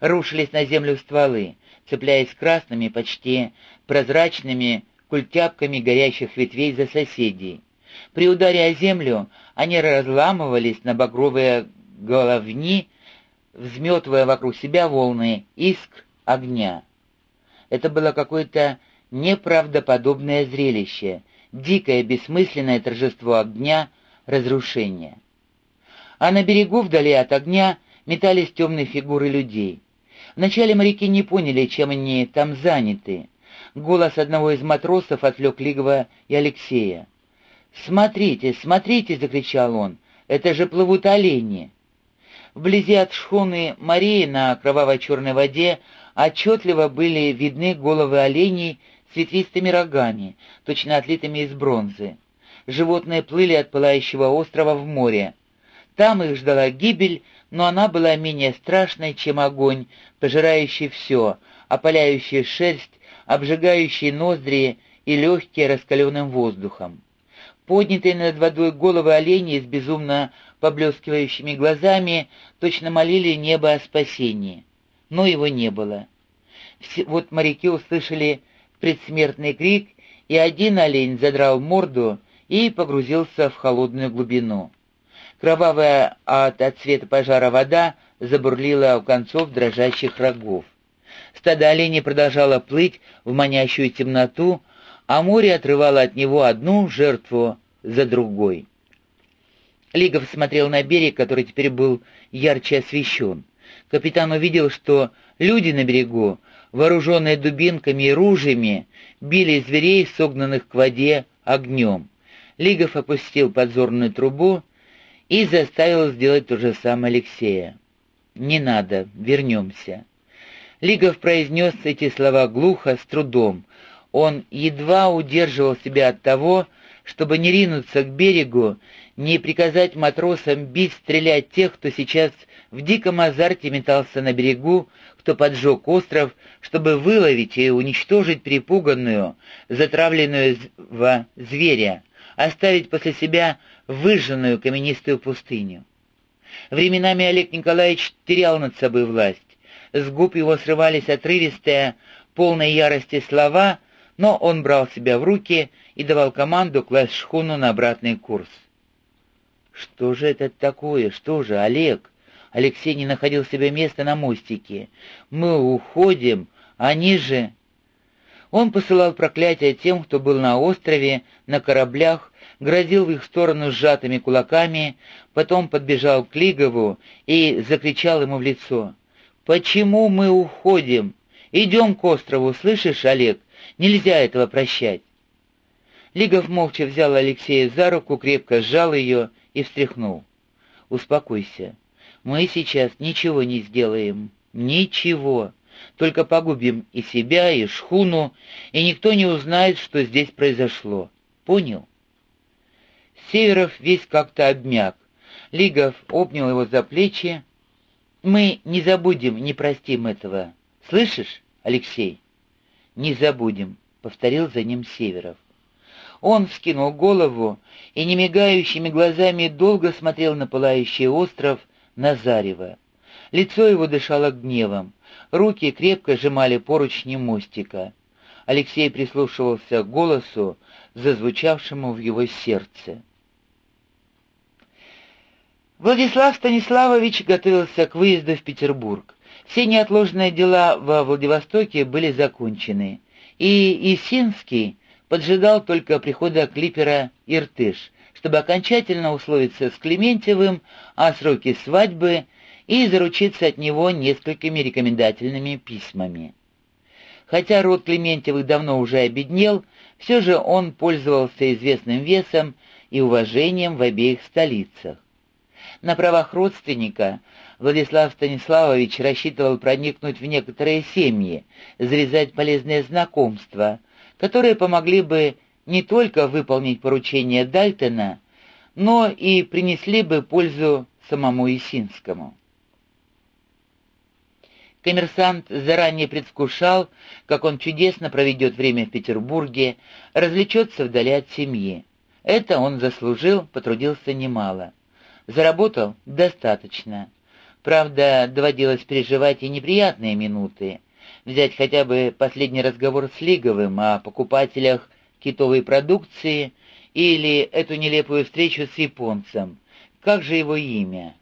рушились на землю стволы, цепляясь красными, почти прозрачными культяпками горящих ветвей за соседей. При ударе о землю они разламывались на багровые головни, взметывая вокруг себя волны искр огня. Это было какое-то неправдоподобное зрелище, дикое бессмысленное торжество огня, разрушения. А на берегу, вдали от огня, метались темные фигуры людей. Вначале моряки не поняли, чем они там заняты. Голос одного из матросов отвлек Лигова и Алексея. «Смотрите, смотрите!» — закричал он. «Это же плывут олени!» Вблизи от шхуны Марии на кроваво-черной воде отчетливо были видны головы оленей с ветвистыми рогами, точно отлитыми из бронзы. Животные плыли от пылающего острова в море. Там их ждала гибель, но она была менее страшной, чем огонь, пожирающий все, опаляющий шерсть, обжигающий ноздри и легкие раскаленным воздухом. Поднятые над водой головы оленей с безумно поблескивающими глазами точно молили небо о спасении. Но его не было. Вот моряки услышали предсмертный крик, и один олень задрал морду и погрузился в холодную глубину. Кровавая от отцвета пожара вода забурлила у концов дрожащих рогов. Стадо оленей продолжало плыть в манящую темноту, а море отрывало от него одну жертву за другой. Лигов смотрел на берег, который теперь был ярче освещен. Капитан увидел, что люди на берегу, вооруженные дубинками и ружьями, били зверей, согнанных к воде, огнем. Лигов опустил подзорную трубу и заставил сделать то же самое Алексея. «Не надо, вернемся». Лигов произнес эти слова глухо, с трудом. Он едва удерживал себя от того, чтобы не ринуться к берегу, не приказать матросам бить, стрелять тех, кто сейчас в диком азарте метался на берегу, кто поджег остров, чтобы выловить и уничтожить перепуганную, затравленную зверя, оставить после себя выжженную каменистую пустыню. Временами Олег Николаевич терял над собой власть. С губ его срывались отрывистые, полной ярости слова, но он брал себя в руки и давал команду класть шхуну на обратный курс. «Что же это такое? Что же, Олег?» Алексей не находил себе места на мостике. «Мы уходим, они же...» Он посылал проклятия тем, кто был на острове, на кораблях, грозил в их сторону сжатыми кулаками, потом подбежал к Лигову и закричал ему в лицо. «Почему мы уходим? Идем к острову, слышишь, Олег? Нельзя этого прощать. Лигов молча взял Алексея за руку, крепко сжал ее и встряхнул. «Успокойся. Мы сейчас ничего не сделаем. Ничего. Только погубим и себя, и шхуну, и никто не узнает, что здесь произошло. Понял?» Северов весь как-то обмяк. Лигов обнял его за плечи. «Мы не забудем, не простим этого. Слышишь, Алексей?» «Не забудем», — повторил за ним Северов. Он вскинул голову и немигающими глазами долго смотрел на пылающий остров Назарева. Лицо его дышало гневом, руки крепко сжимали поручни мостика. Алексей прислушивался к голосу, зазвучавшему в его сердце. Владислав Станиславович готовился к выезду в Петербург. Все неотложные дела во Владивостоке были закончены, и Исинский поджидал только прихода клипера «Иртыш», чтобы окончательно условиться с Клементьевым о сроке свадьбы и заручиться от него несколькими рекомендательными письмами. Хотя род Клементьевых давно уже обеднел, все же он пользовался известным весом и уважением в обеих столицах. На правах родственника Владислав Станиславович рассчитывал проникнуть в некоторые семьи, завязать полезные знакомства, которые помогли бы не только выполнить поручение Дальтона, но и принесли бы пользу самому Исинскому. Коммерсант заранее предвкушал, как он чудесно проведет время в Петербурге, развлечется вдали от семьи. Это он заслужил, потрудился немало. Заработал достаточно. Правда, доводилось переживать и неприятные минуты. Взять хотя бы последний разговор с Лиговым о покупателях китовой продукции или эту нелепую встречу с японцем. Как же его имя?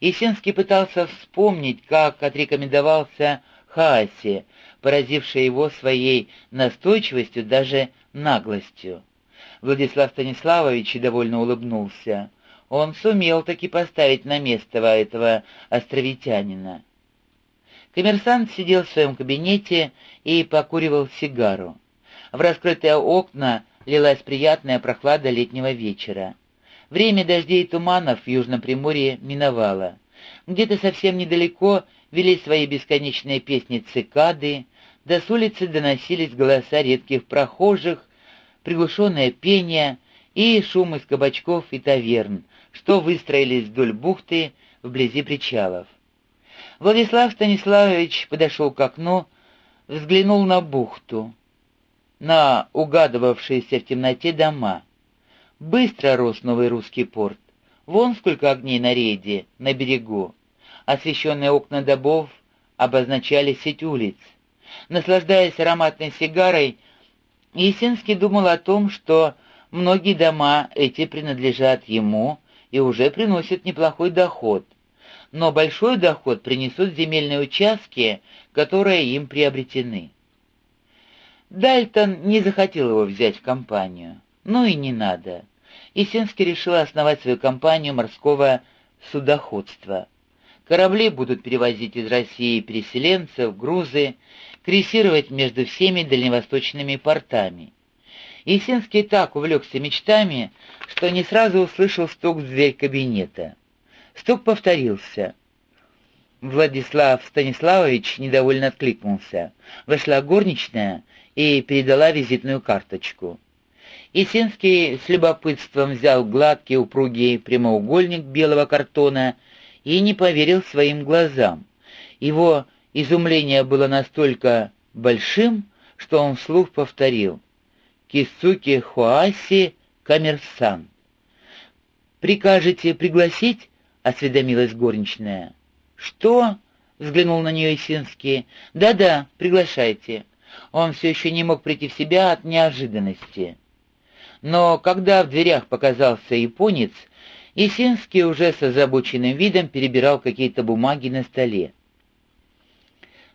Есинский пытался вспомнить, как отрекомендовался Хааси, поразивший его своей настойчивостью, даже наглостью. Владислав Станиславович довольно улыбнулся. Он сумел таки поставить на место этого островитянина. Коммерсант сидел в своем кабинете и покуривал сигару. В раскрытые окна лилась приятная прохлада летнего вечера. Время дождей и туманов в Южном Приморье миновало. Где-то совсем недалеко вели свои бесконечные песни цикады, до с улицы доносились голоса редких прохожих, приглушенное пение и шум из кабачков и таверн, что выстроились вдоль бухты вблизи причалов. Владислав Станиславович подошел к окну, взглянул на бухту, на угадывавшиеся в темноте дома. Быстро рос новый русский порт. Вон сколько огней на рейде, на берегу. Освещенные окна добов обозначали сеть улиц. Наслаждаясь ароматной сигарой, Есинский думал о том, что многие дома эти принадлежат ему и уже приносят неплохой доход. Но большой доход принесут земельные участки, которые им приобретены. Дальтон не захотел его взять в компанию. Ну и не надо. Есинский решил основать свою компанию морского судоходства. Корабли будут перевозить из России переселенцев, грузы, крейсировать между всеми дальневосточными портами. Есинский так увлекся мечтами, что не сразу услышал стук в дверь кабинета. Стук повторился. Владислав Станиславович недовольно откликнулся. Вошла горничная и передала визитную карточку. Есинский с любопытством взял гладкий упругий прямоугольник белого картона и не поверил своим глазам. Его изумление было настолько большим, что он вслух повторил «Кисуки Хуаси Камерсан». «Прикажете пригласить?» — осведомилась горничная. «Что?» — взглянул на нее Исинский. «Да-да, приглашайте». Он все еще не мог прийти в себя от неожиданности. Но когда в дверях показался японец, Исинский уже с озабоченным видом перебирал какие-то бумаги на столе.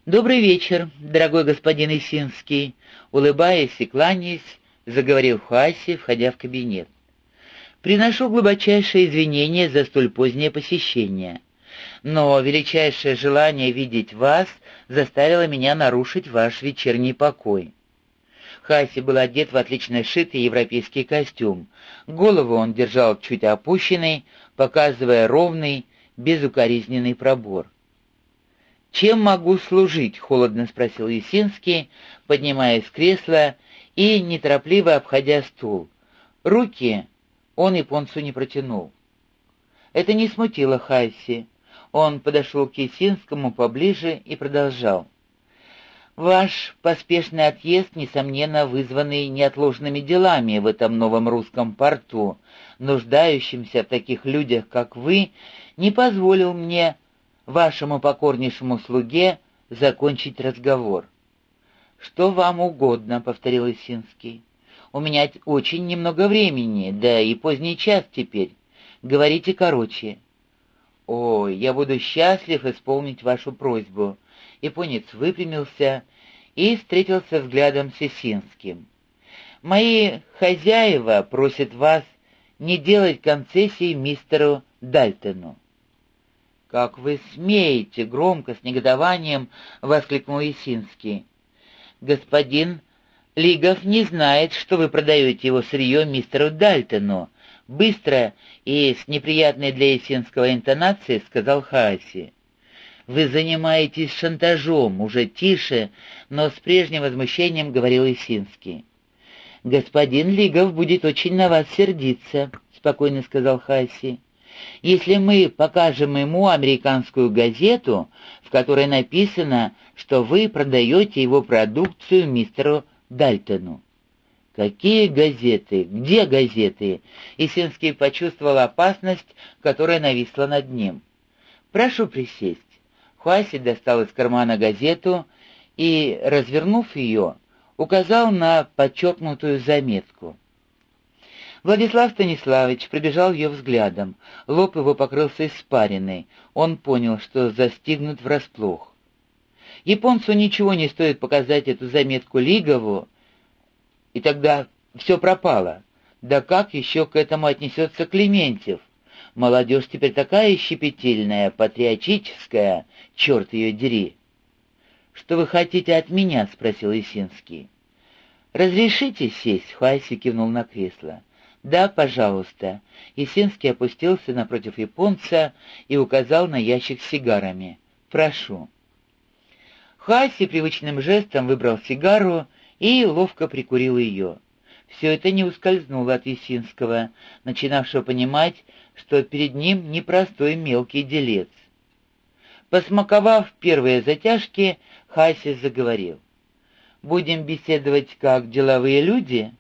«Добрый вечер, дорогой господин Исинский», — улыбаясь и кланяясь, заговорил Хуаси, входя в кабинет. «Приношу глубочайшее извинение за столь позднее посещение, но величайшее желание видеть вас заставило меня нарушить ваш вечерний покой». Хаси был одет в отлично шитый европейский костюм. Голову он держал чуть опущенной, показывая ровный, безукоризненный пробор. «Чем могу служить?» — холодно спросил Есинский, поднимаясь с кресла и неторопливо обходя стул. Руки он японцу не протянул. Это не смутило Хайси. Он подошел к Есинскому поближе и продолжал. Ваш поспешный отъезд, несомненно, вызванный неотложными делами в этом новом русском порту, нуждающимся в таких людях, как вы, не позволил мне, вашему покорнейшему слуге, закончить разговор. «Что вам угодно», — повторил Исинский. «У меня очень немного времени, да и поздний час теперь. Говорите короче». «О, я буду счастлив исполнить вашу просьбу», Японец выпрямился и встретился взглядом с Исинским. «Мои хозяева просят вас не делать концессий мистеру Дальтону». «Как вы смеете!» — громко, с негодованием воскликнул Исинский. «Господин Лигов не знает, что вы продаете его сырье мистеру Дальтону», — быстро и с неприятной для Исинского интонацией сказал Хаси. Вы занимаетесь шантажом, уже тише, но с прежним возмущением говорил Исинский. «Господин Лигов будет очень на вас сердиться», — спокойно сказал Хаси. «Если мы покажем ему американскую газету, в которой написано, что вы продаете его продукцию мистеру Дальтону». «Какие газеты? Где газеты?» Исинский почувствовал опасность, которая нависла над ним. «Прошу присесть». Хуаси достал из кармана газету и, развернув ее, указал на подчеркнутую заметку. Владислав Станиславович пробежал ее взглядом. Лоб его покрылся испариной. Он понял, что застигнут врасплох. Японцу ничего не стоит показать эту заметку Лигову, и тогда все пропало. Да как еще к этому отнесется Клементьев? Молодежь теперь такая щепетильная, патриотическая, черт ее дери. «Что вы хотите от меня?» — спросил Исинский. «Разрешите сесть?» — Хуайси кивнул на кресло. «Да, пожалуйста». Исинский опустился напротив японца и указал на ящик с сигарами. «Прошу». Хаси привычным жестом выбрал сигару и ловко прикурил ее. Все это не ускользнуло от Исинского, начинавшего понимать, что перед ним непростой мелкий делец. Посмаковав первые затяжки, Хаси заговорил. «Будем беседовать как деловые люди?»